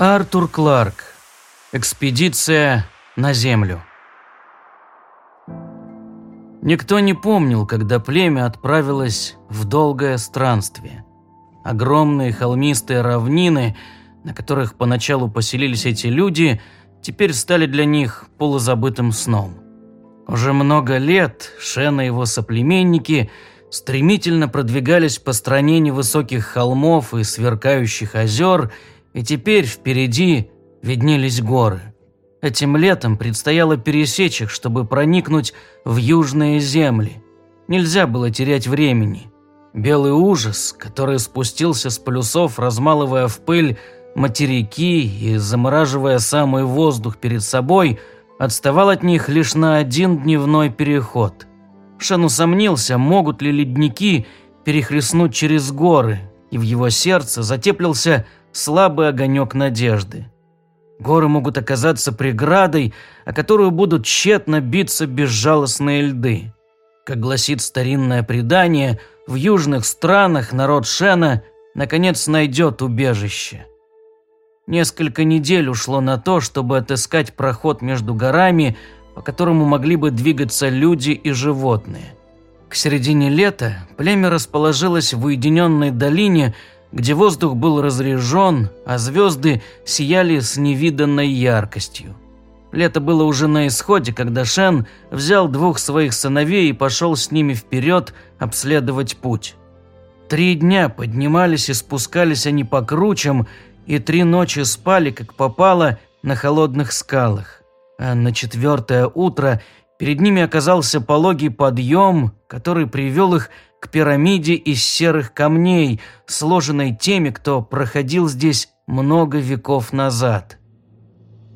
Артур Кларк. Экспедиция на Землю. Никто не помнил, когда племя отправилось в долгое странствие. Огромные холмистые равнины, на которых поначалу поселились эти люди, теперь стали для них полузабытым сном. Уже много лет Шен и его соплеменники стремительно продвигались по стране невысоких холмов и сверкающих озер – и теперь впереди виднелись горы. Этим летом предстояло пересечь их, чтобы проникнуть в южные земли. Нельзя было терять времени. Белый ужас, который спустился с полюсов, размалывая в пыль материки и замораживая самый воздух перед собой, отставал от них лишь на один дневной переход. Шен усомнился, могут ли ледники перехлестнуть через горы, и в его сердце затеплился слабый огонек надежды. Горы могут оказаться преградой, о которую будут тщетно биться безжалостные льды. Как гласит старинное предание, в южных странах народ Шена наконец найдет убежище. Несколько недель ушло на то, чтобы отыскать проход между горами, по которому могли бы двигаться люди и животные. К середине лета племя расположилось в уединенной долине, где воздух был разрежен, а звезды сияли с невиданной яркостью. Лето было уже на исходе, когда Шен взял двух своих сыновей и пошел с ними вперед обследовать путь. Три дня поднимались и спускались они по кручам, и три ночи спали, как попало, на холодных скалах. А на четвертое утро перед ними оказался пологий подъем, который привел их к пирамиде из серых камней, сложенной теми, кто проходил здесь много веков назад.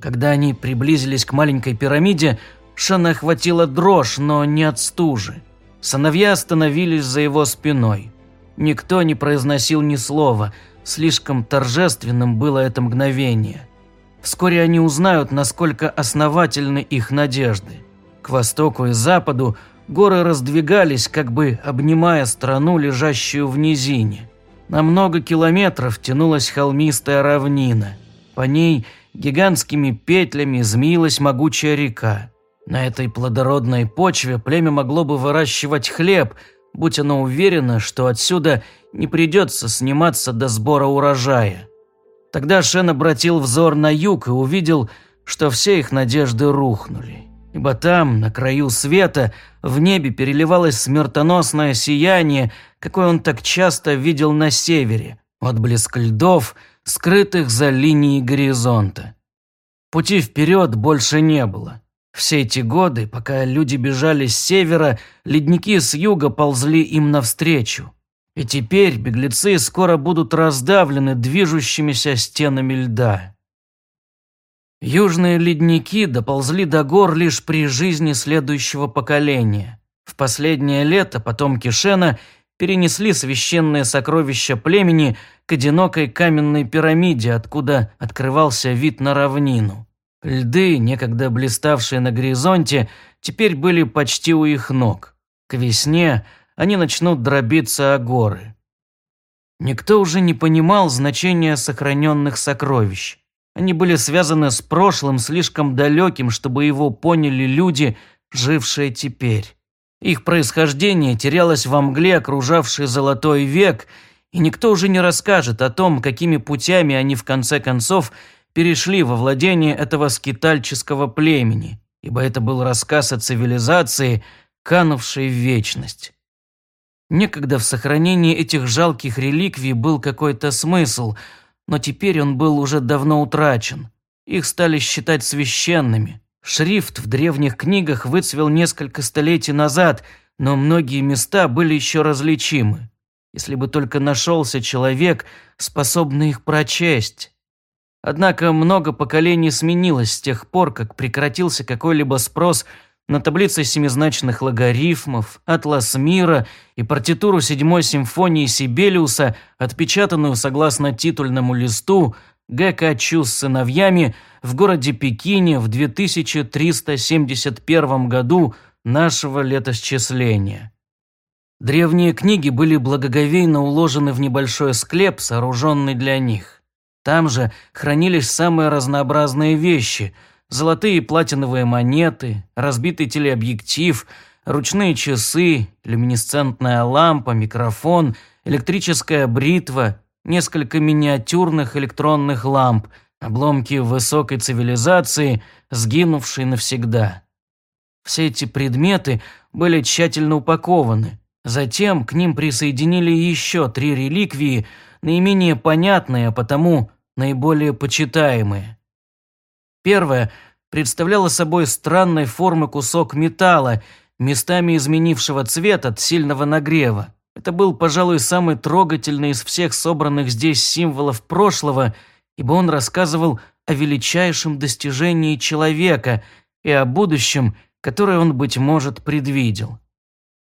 Когда они приблизились к маленькой пирамиде, Шана охватила дрожь, но не от стужи. Сыновья остановились за его спиной. Никто не произносил ни слова, слишком торжественным было это мгновение. Вскоре они узнают, насколько основательны их надежды. К востоку и западу – Горы раздвигались, как бы обнимая страну, лежащую в низине. На много километров тянулась холмистая равнина. По ней гигантскими петлями змеилась могучая река. На этой плодородной почве племя могло бы выращивать хлеб, будь оно уверено, что отсюда не придется сниматься до сбора урожая. Тогда Шен обратил взор на юг и увидел, что все их надежды рухнули ибо там, на краю света, в небе переливалось смертоносное сияние, какое он так часто видел на севере, отблеск льдов, скрытых за линией горизонта. Пути вперед больше не было. Все эти годы, пока люди бежали с севера, ледники с юга ползли им навстречу. И теперь беглецы скоро будут раздавлены движущимися стенами льда. Южные ледники доползли до гор лишь при жизни следующего поколения. В последнее лето потомки Шена перенесли священные сокровища племени к одинокой каменной пирамиде, откуда открывался вид на равнину. Льды, некогда блиставшие на горизонте, теперь были почти у их ног. К весне они начнут дробиться о горы. Никто уже не понимал значения сохраненных сокровищ. Они были связаны с прошлым, слишком далеким, чтобы его поняли люди, жившие теперь. Их происхождение терялось во мгле, окружавшей золотой век, и никто уже не расскажет о том, какими путями они в конце концов перешли во владение этого скитальческого племени, ибо это был рассказ о цивилизации, канувшей в вечность. Некогда в сохранении этих жалких реликвий был какой-то смысл – но теперь он был уже давно утрачен. Их стали считать священными. Шрифт в древних книгах выцвел несколько столетий назад, но многие места были еще различимы. Если бы только нашелся человек, способный их прочесть. Однако много поколений сменилось с тех пор, как прекратился какой-либо спрос на таблицы семизначных логарифмов, атлас мира и партитуру седьмой симфонии Сибелиуса, отпечатанную согласно титульному листу Г.К. Чу с сыновьями в городе Пекине в 2371 году нашего летосчисления. Древние книги были благоговейно уложены в небольшой склеп, сооруженный для них. Там же хранились самые разнообразные вещи – золотые и платиновые монеты, разбитый телеобъектив, ручные часы, люминесцентная лампа, микрофон, электрическая бритва, несколько миниатюрных электронных ламп, обломки высокой цивилизации, сгинувшей навсегда. Все эти предметы были тщательно упакованы. Затем к ним присоединили еще три реликвии, наименее понятные, а потому наиболее почитаемые. Первая представляла собой странной формы кусок металла, местами изменившего цвет от сильного нагрева. Это был, пожалуй, самый трогательный из всех собранных здесь символов прошлого, ибо он рассказывал о величайшем достижении человека и о будущем, которое он, быть может, предвидел.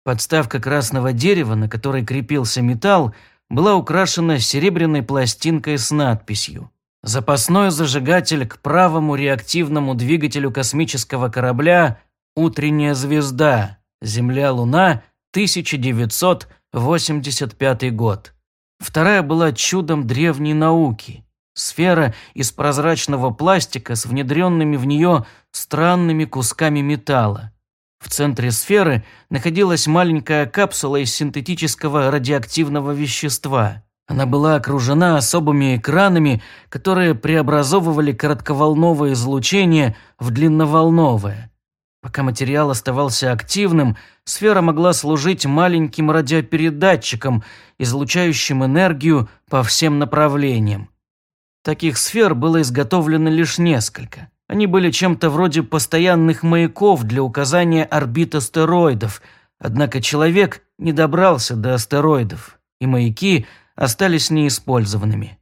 Подставка красного дерева, на которой крепился металл, была украшена серебряной пластинкой с надписью «Запасной зажигатель к правому реактивному двигателю космического корабля «Утренняя звезда. Земля-Луна. 1985 год». Вторая была чудом древней науки. Сфера из прозрачного пластика с внедренными в нее странными кусками металла. В центре сферы находилась маленькая капсула из синтетического радиоактивного вещества. Она была окружена особыми экранами, которые преобразовывали коротковолновое излучение в длинноволновое. Пока материал оставался активным, сфера могла служить маленьким радиопередатчиком, излучающим энергию по всем направлениям. Таких сфер было изготовлено лишь несколько. Они были чем-то вроде постоянных маяков для указания орбит астероидов, однако человек не добрался до астероидов, и маяки остались неиспользованными.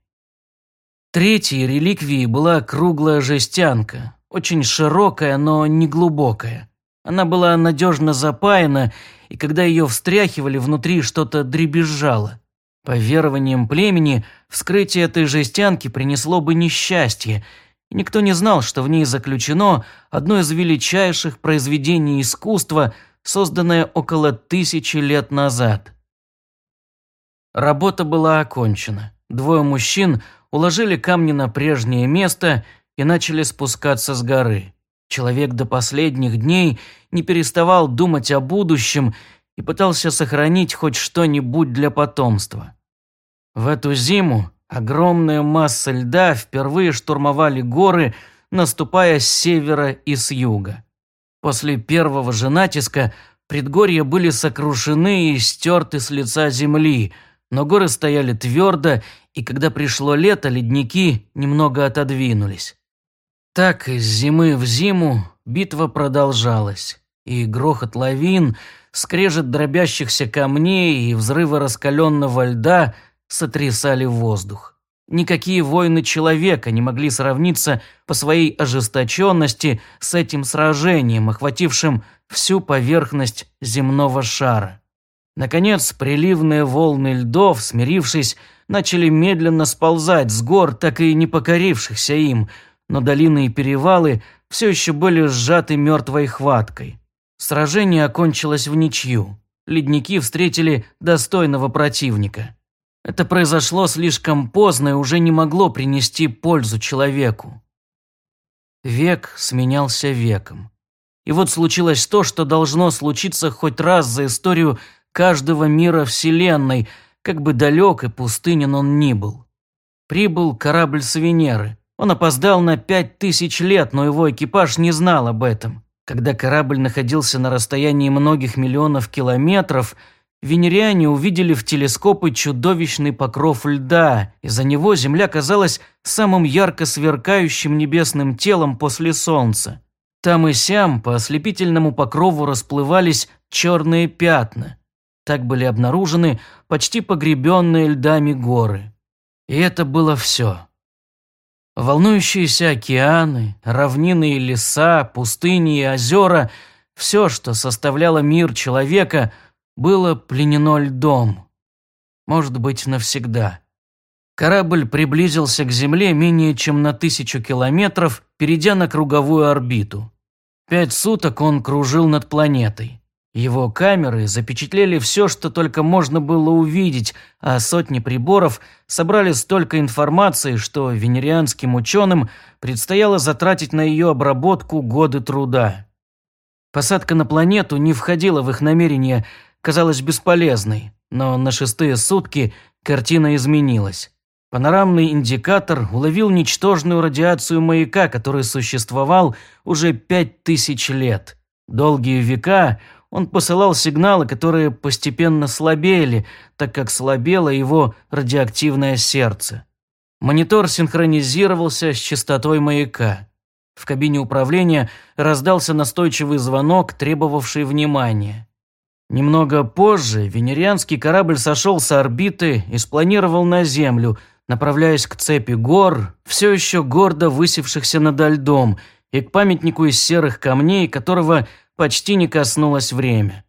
Третьей реликвией была круглая жестянка, очень широкая, но не глубокая. Она была надежно запаяна, и когда ее встряхивали, внутри что-то дребезжало. По верованиям племени, вскрытие этой жестянки принесло бы несчастье – и никто не знал, что в ней заключено одно из величайших произведений искусства, созданное около тысячи лет назад. Работа была окончена. Двое мужчин уложили камни на прежнее место и начали спускаться с горы. Человек до последних дней не переставал думать о будущем и пытался сохранить хоть что-нибудь для потомства. В эту зиму Огромная масса льда впервые штурмовали горы, наступая с севера и с юга. После первого же натиска предгорья были сокрушены и стерты с лица земли, но горы стояли твердо, и когда пришло лето, ледники немного отодвинулись. Так из зимы в зиму битва продолжалась, и грохот лавин, скрежет дробящихся камней и взрывы раскаленного льда – сотрясали воздух. Никакие войны человека не могли сравниться по своей ожесточенности с этим сражением, охватившим всю поверхность земного шара. Наконец, приливные волны льдов, смирившись, начали медленно сползать с гор, так и не покорившихся им, но долины и перевалы все еще были сжаты мертвой хваткой. Сражение окончилось в ничью. Ледники встретили достойного противника. Это произошло слишком поздно и уже не могло принести пользу человеку. Век сменялся веком. И вот случилось то, что должно случиться хоть раз за историю каждого мира Вселенной, как бы далек и пустынен он ни был. Прибыл корабль с Венеры. Он опоздал на пять тысяч лет, но его экипаж не знал об этом. Когда корабль находился на расстоянии многих миллионов километров – Венериане увидели в телескопы чудовищный покров льда. Из-за него Земля казалась самым ярко сверкающим небесным телом после Солнца. Там и сям по ослепительному покрову расплывались черные пятна. Так были обнаружены почти погребенные льдами горы. И это было все. Волнующиеся океаны, равнины и леса, пустыни и озера – все, что составляло мир человека – было пленено льдом. Может быть, навсегда. Корабль приблизился к Земле менее чем на тысячу километров, перейдя на круговую орбиту. Пять суток он кружил над планетой. Его камеры запечатлели все, что только можно было увидеть, а сотни приборов собрали столько информации, что венерианским ученым предстояло затратить на ее обработку годы труда. Посадка на планету не входила в их намерение, казалась бесполезной, но на шестые сутки картина изменилась. Панорамный индикатор уловил ничтожную радиацию маяка, который существовал уже пять тысяч лет. Долгие века он посылал сигналы, которые постепенно слабели, так как слабело его радиоактивное сердце. Монитор синхронизировался с частотой маяка. В кабине управления раздался настойчивый звонок, требовавший внимания. Немного позже венерианский корабль сошел с орбиты и спланировал на Землю, направляясь к цепи гор, все еще гордо высевшихся над льдом, и к памятнику из серых камней, которого почти не коснулось время.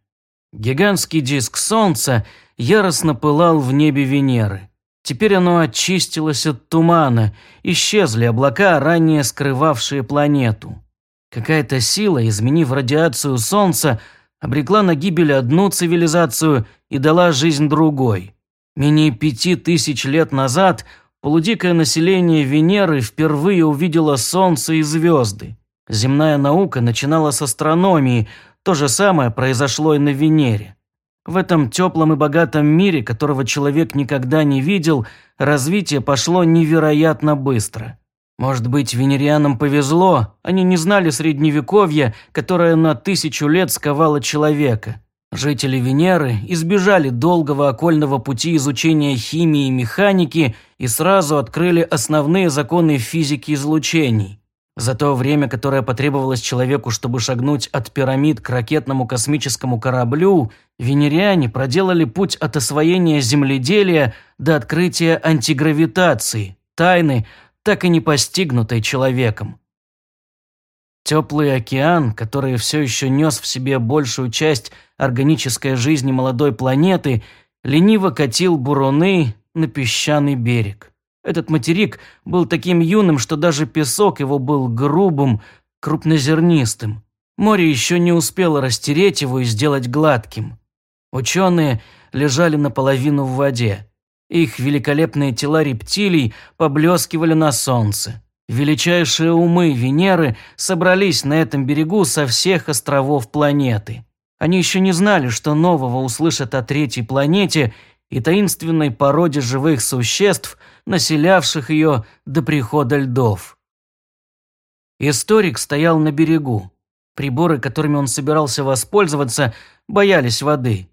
Гигантский диск Солнца яростно пылал в небе Венеры. Теперь оно очистилось от тумана, исчезли облака, ранее скрывавшие планету. Какая-то сила, изменив радиацию Солнца, обрекла на гибель одну цивилизацию и дала жизнь другой. Менее пяти тысяч лет назад полудикое население Венеры впервые увидело Солнце и звезды. Земная наука начинала с астрономии, то же самое произошло и на Венере. В этом теплом и богатом мире, которого человек никогда не видел, развитие пошло невероятно быстро. Может быть, венерианам повезло, они не знали средневековья, которое на тысячу лет сковало человека. Жители Венеры избежали долгого окольного пути изучения химии и механики и сразу открыли основные законы физики излучений. За то время, которое потребовалось человеку, чтобы шагнуть от пирамид к ракетному космическому кораблю, венериане проделали путь от освоения земледелия до открытия антигравитации, тайны, так и не постигнутой человеком. Теплый океан, который все еще нес в себе большую часть органической жизни молодой планеты, лениво катил буруны на песчаный берег. Этот материк был таким юным, что даже песок его был грубым, крупнозернистым. Море еще не успело растереть его и сделать гладким. Ученые лежали наполовину в воде. Их великолепные тела рептилий поблескивали на солнце. Величайшие умы Венеры собрались на этом берегу со всех островов планеты. Они еще не знали, что нового услышат о третьей планете и таинственной породе живых существ, населявших ее до прихода льдов. Историк стоял на берегу. Приборы, которыми он собирался воспользоваться, боялись воды.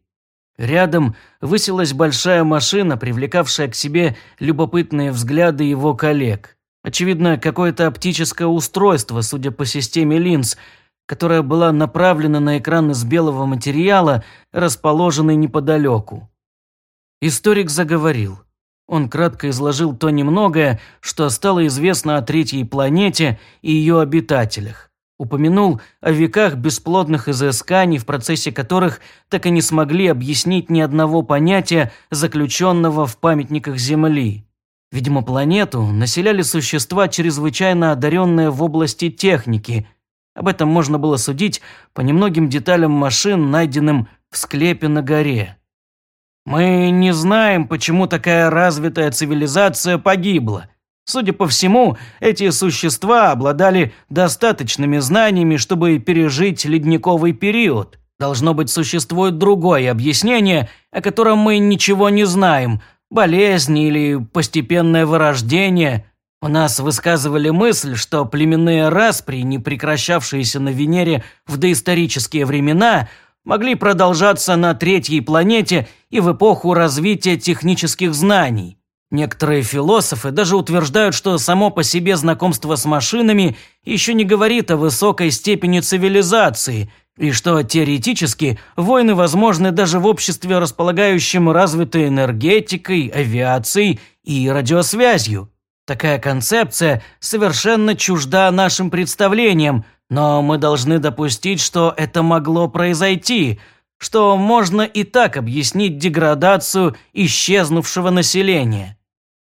Рядом высилась большая машина, привлекавшая к себе любопытные взгляды его коллег. Очевидно, какое-то оптическое устройство, судя по системе линз, которая была направлена на экран из белого материала, расположенный неподалеку. Историк заговорил. Он кратко изложил то немногое, что стало известно о третьей планете и ее обитателях. Упомянул о веках бесплодных изысканий, в процессе которых так и не смогли объяснить ни одного понятия, заключенного в памятниках Земли. Видимо, планету населяли существа, чрезвычайно одаренные в области техники. Об этом можно было судить по немногим деталям машин, найденным в склепе на горе. Мы не знаем, почему такая развитая цивилизация погибла. Судя по всему, эти существа обладали достаточными знаниями, чтобы пережить ледниковый период. Должно быть, существует другое объяснение, о котором мы ничего не знаем. Болезнь или постепенное вырождение. У нас высказывали мысль, что племенные распри, не прекращавшиеся на Венере в доисторические времена – могли продолжаться на третьей планете и в эпоху развития технических знаний. Некоторые философы даже утверждают, что само по себе знакомство с машинами еще не говорит о высокой степени цивилизации, и что теоретически войны возможны даже в обществе, располагающем развитой энергетикой, авиацией и радиосвязью. Такая концепция совершенно чужда нашим представлениям, но мы должны допустить, что это могло произойти, что можно и так объяснить деградацию исчезнувшего населения.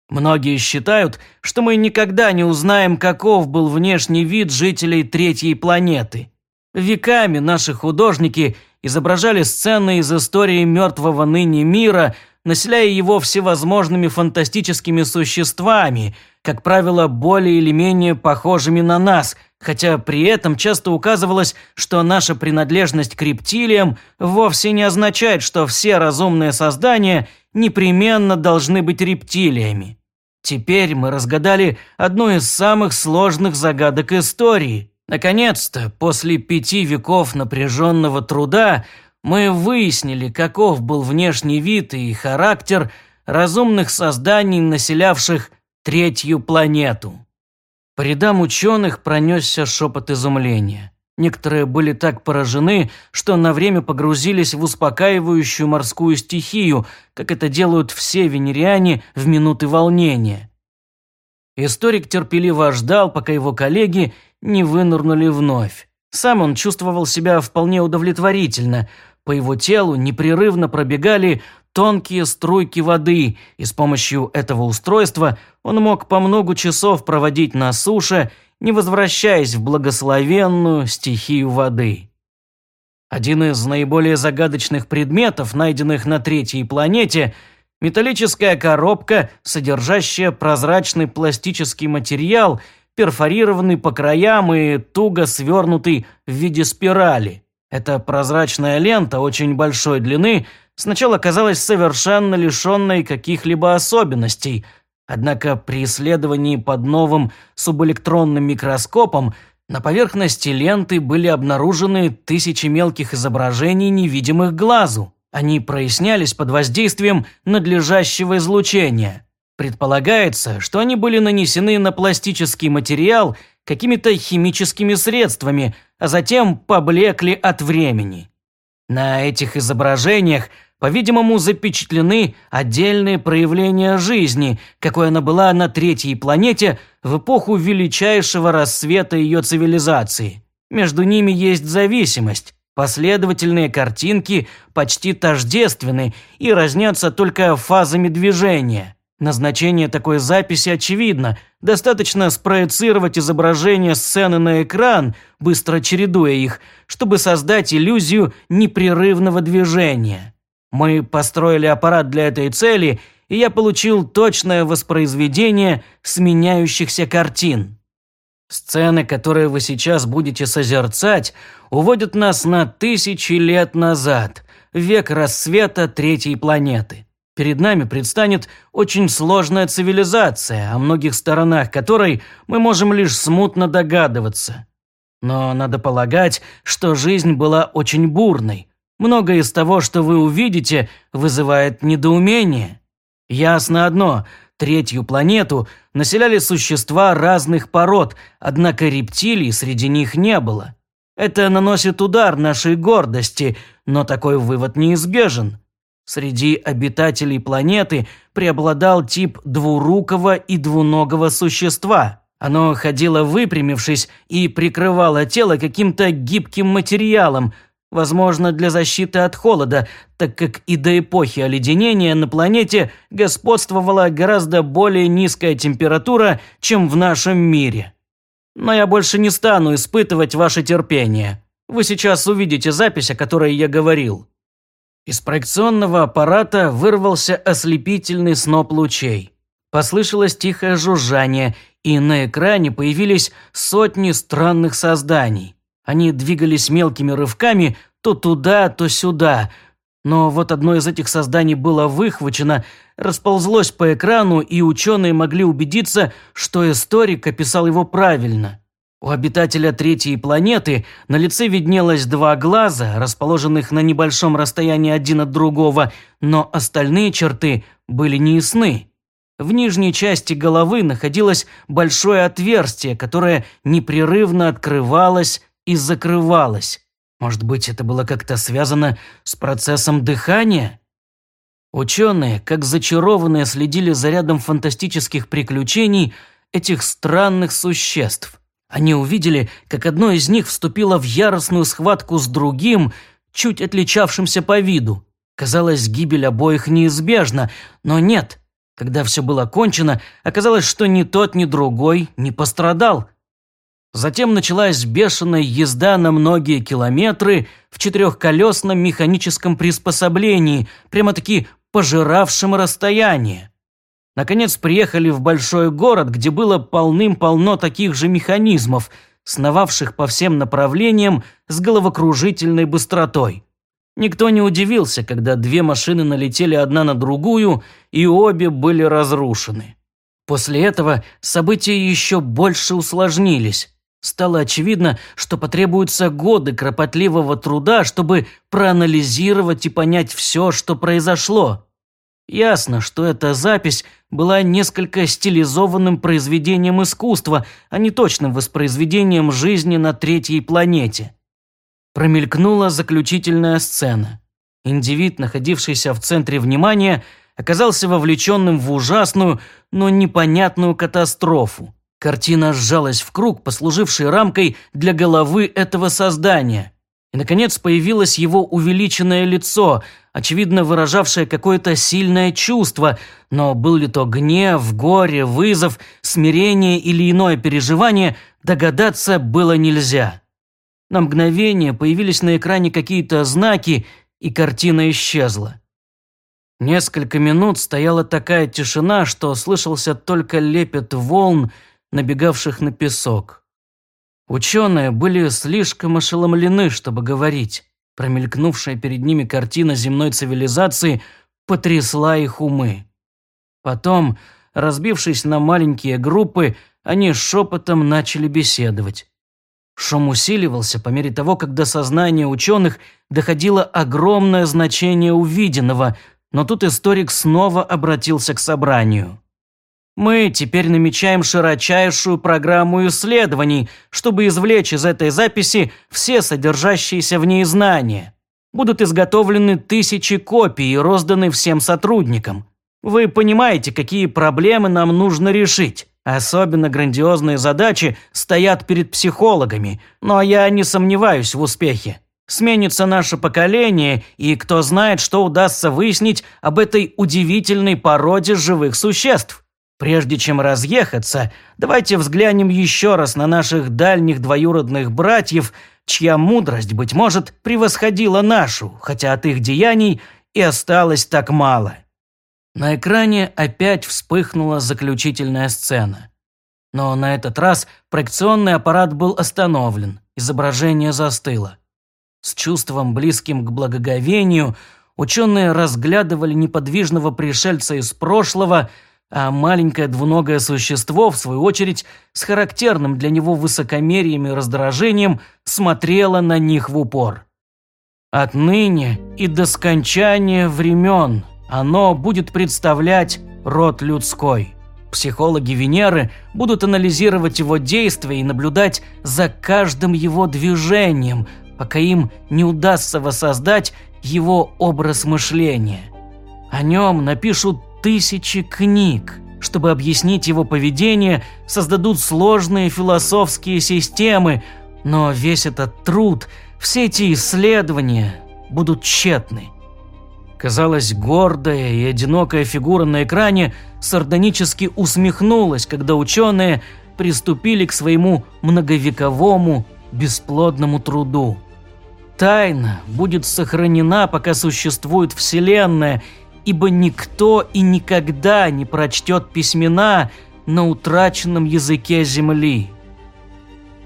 Многие считают, что мы никогда не узнаем, каков был внешний вид жителей третьей планеты. Веками наши художники изображали сцены из истории мертвого ныне мира, населяя его всевозможными фантастическими существами, как правило, более или менее похожими на нас, хотя при этом часто указывалось, что наша принадлежность к рептилиям вовсе не означает, что все разумные создания непременно должны быть рептилиями. Теперь мы разгадали одну из самых сложных загадок истории. Наконец-то, после пяти веков напряженного труда, мы выяснили, каков был внешний вид и характер разумных созданий, населявших третью планету. По рядам ученых пронесся шепот изумления. Некоторые были так поражены, что на время погрузились в успокаивающую морскую стихию, как это делают все венериане в минуты волнения. Историк терпеливо ждал, пока его коллеги не вынырнули вновь. Сам он чувствовал себя вполне удовлетворительно. По его телу непрерывно пробегали тонкие струйки воды, и с помощью этого устройства он мог по много часов проводить на суше, не возвращаясь в благословенную стихию воды. Один из наиболее загадочных предметов, найденных на третьей планете – Металлическая коробка, содержащая прозрачный пластический материал, перфорированный по краям и туго свернутый в виде спирали. Эта прозрачная лента очень большой длины сначала казалась совершенно лишенной каких-либо особенностей, однако при исследовании под новым субэлектронным микроскопом на поверхности ленты были обнаружены тысячи мелких изображений, невидимых глазу. Они прояснялись под воздействием надлежащего излучения. Предполагается, что они были нанесены на пластический материал какими-то химическими средствами, а затем поблекли от времени. На этих изображениях, по-видимому, запечатлены отдельные проявления жизни, какой она была на третьей планете в эпоху величайшего рассвета ее цивилизации. Между ними есть зависимость. Последовательные картинки почти тождественны и разнятся только фазами движения. Назначение такой записи очевидно. Достаточно спроецировать изображение сцены на экран, быстро чередуя их, чтобы создать иллюзию непрерывного движения. Мы построили аппарат для этой цели, и я получил точное воспроизведение сменяющихся картин. Сцены, которые вы сейчас будете созерцать, уводят нас на тысячи лет назад, век рассвета третьей планеты. Перед нами предстанет очень сложная цивилизация, о многих сторонах которой мы можем лишь смутно догадываться. Но надо полагать, что жизнь была очень бурной. Многое из того, что вы увидите, вызывает недоумение. Ясно одно – Третью планету населяли существа разных пород, однако рептилий среди них не было. Это наносит удар нашей гордости, но такой вывод неизбежен. Среди обитателей планеты преобладал тип двурукого и двуногого существа. Оно ходило выпрямившись и прикрывало тело каким-то гибким материалом, Возможно, для защиты от холода, так как и до эпохи оледенения на планете господствовала гораздо более низкая температура, чем в нашем мире. Но я больше не стану испытывать ваше терпение. Вы сейчас увидите запись, о которой я говорил. Из проекционного аппарата вырвался ослепительный сноп лучей. Послышалось тихое жужжание, и на экране появились сотни странных созданий. Они двигались мелкими рывками то туда, то сюда. Но вот одно из этих созданий было выхвачено, расползлось по экрану, и ученые могли убедиться, что историк описал его правильно. У обитателя третьей планеты на лице виднелось два глаза, расположенных на небольшом расстоянии один от другого, но остальные черты были неясны. В нижней части головы находилось большое отверстие, которое непрерывно открывалось и закрывалась. Может быть, это было как-то связано с процессом дыхания? Ученые, как зачарованные, следили за рядом фантастических приключений этих странных существ. Они увидели, как одно из них вступило в яростную схватку с другим, чуть отличавшимся по виду. Казалось, гибель обоих неизбежна, но нет. Когда все было кончено, оказалось, что ни тот, ни другой не пострадал. Затем началась бешеная езда на многие километры в четырехколесном механическом приспособлении, прямо-таки пожиравшем расстояние. Наконец приехали в большой город, где было полным-полно таких же механизмов, сновавших по всем направлениям с головокружительной быстротой. Никто не удивился, когда две машины налетели одна на другую, и обе были разрушены. После этого события еще больше усложнились. Стало очевидно, что потребуются годы кропотливого труда, чтобы проанализировать и понять все, что произошло. Ясно, что эта запись была несколько стилизованным произведением искусства, а не точным воспроизведением жизни на третьей планете. Промелькнула заключительная сцена. Индивид, находившийся в центре внимания, оказался вовлеченным в ужасную, но непонятную катастрофу. Картина сжалась в круг, послуживший рамкой для головы этого создания. И, наконец, появилось его увеличенное лицо, очевидно выражавшее какое-то сильное чувство, но был ли то гнев, горе, вызов, смирение или иное переживание, догадаться было нельзя. На мгновение появились на экране какие-то знаки, и картина исчезла. Несколько минут стояла такая тишина, что слышался только лепет волн, набегавших на песок. Ученые были слишком ошеломлены, чтобы говорить. Промелькнувшая перед ними картина земной цивилизации потрясла их умы. Потом, разбившись на маленькие группы, они шепотом начали беседовать. Шум усиливался по мере того, как до сознания ученых доходило огромное значение увиденного, но тут историк снова обратился к собранию. Мы теперь намечаем широчайшую программу исследований, чтобы извлечь из этой записи все содержащиеся в ней знания. Будут изготовлены тысячи копий и розданы всем сотрудникам. Вы понимаете, какие проблемы нам нужно решить. Особенно грандиозные задачи стоят перед психологами, но я не сомневаюсь в успехе. Сменится наше поколение, и кто знает, что удастся выяснить об этой удивительной породе живых существ. Прежде чем разъехаться, давайте взглянем еще раз на наших дальних двоюродных братьев, чья мудрость, быть может, превосходила нашу, хотя от их деяний и осталось так мало. На экране опять вспыхнула заключительная сцена. Но на этот раз проекционный аппарат был остановлен, изображение застыло. С чувством, близким к благоговению, ученые разглядывали неподвижного пришельца из прошлого – а маленькое двуногое существо, в свою очередь, с характерным для него высокомерием и раздражением, смотрело на них в упор. Отныне и до скончания времен оно будет представлять род людской. Психологи Венеры будут анализировать его действия и наблюдать за каждым его движением, пока им не удастся воссоздать его образ мышления. О нем напишут тысячи книг. Чтобы объяснить его поведение, создадут сложные философские системы, но весь этот труд, все эти исследования будут тщетны. Казалось, гордая и одинокая фигура на экране сардонически усмехнулась, когда ученые приступили к своему многовековому бесплодному труду. Тайна будет сохранена, пока существует Вселенная, ибо никто и никогда не прочтет письмена на утраченном языке Земли.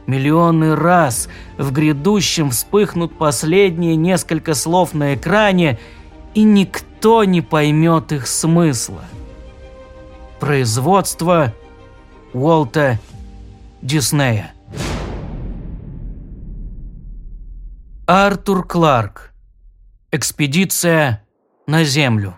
Миллионы раз в грядущем вспыхнут последние несколько слов на экране, и никто не поймет их смысла. Производство Уолта Диснея. Артур Кларк. Экспедиция на Землю.